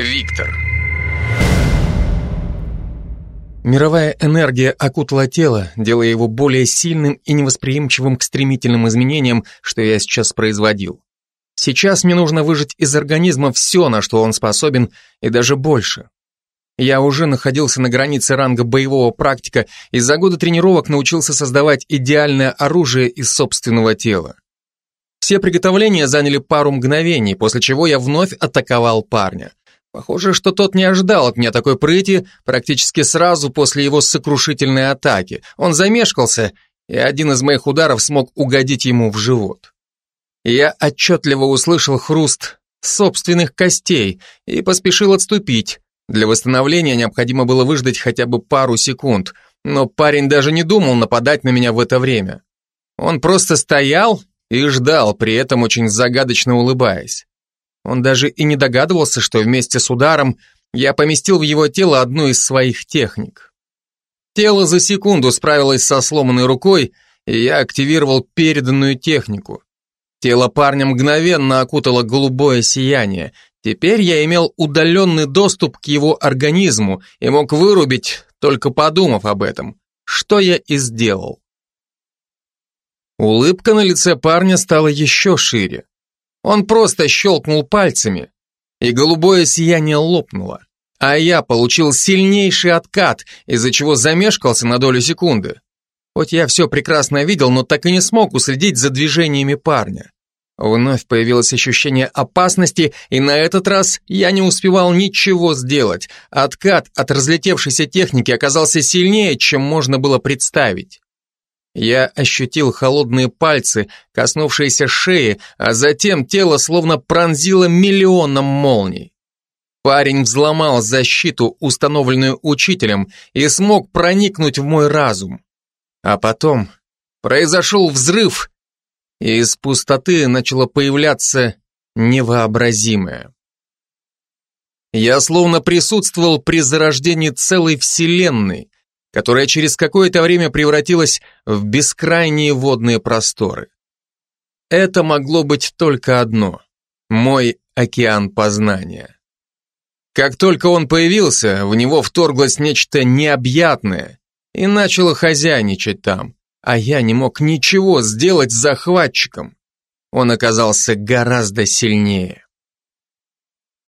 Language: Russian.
Виктор. Мировая энергия окутала тело, делая его более сильным и невосприимчивым к стремительным изменениям, что я сейчас производил. Сейчас мне нужно выжать из организма все, на что он способен, и даже больше. Я уже находился на границе ранга боевого практика и за годы тренировок научился создавать идеальное оружие из собственного тела. Все приготовления заняли пару мгновений, после чего я вновь атаковал парня. Похоже, что тот не ожидал от меня такой прыти практически сразу после его сокрушительной атаки. Он замешкался, и один из моих ударов смог угодить ему в живот. Я отчетливо услышал хруст собственных костей и поспешил отступить. Для восстановления необходимо было выждать хотя бы пару секунд, но парень даже не думал нападать на меня в это время. Он просто стоял и ждал, при этом очень загадочно улыбаясь. Он даже и не догадывался, что вместе с ударом я поместил в его тело одну из своих техник. Тело за секунду справилось со сломанной рукой, и я активировал переданную технику. Тело парня мгновенно окутало голубое сияние. Теперь я имел удаленный доступ к его организму и мог вырубить, только подумав об этом, что я и сделал. Улыбка на лице парня стала еще шире. Он просто щелкнул пальцами, и голубое сияние лопнуло. А я получил сильнейший откат, из-за чего замешкался на долю секунды. Хоть я все прекрасно видел, но так и не смог уследить за движениями парня. Вновь появилось ощущение опасности, и на этот раз я не успевал ничего сделать. Откат от разлетевшейся техники оказался сильнее, чем можно было представить. Я ощутил холодные пальцы, коснувшиеся шеи, а затем тело словно пронзило миллионом молний. Парень взломал защиту, установленную учителем, и смог проникнуть в мой разум. А потом произошел взрыв, и из пустоты начало появляться невообразимое. Я словно присутствовал при зарождении целой вселенной, которая через какое-то время превратилась в бескрайние водные просторы. Это могло быть только одно – мой океан познания. Как только он появился, в него вторглось нечто необъятное и начало хозяйничать там, а я не мог ничего сделать с захватчиком. Он оказался гораздо сильнее.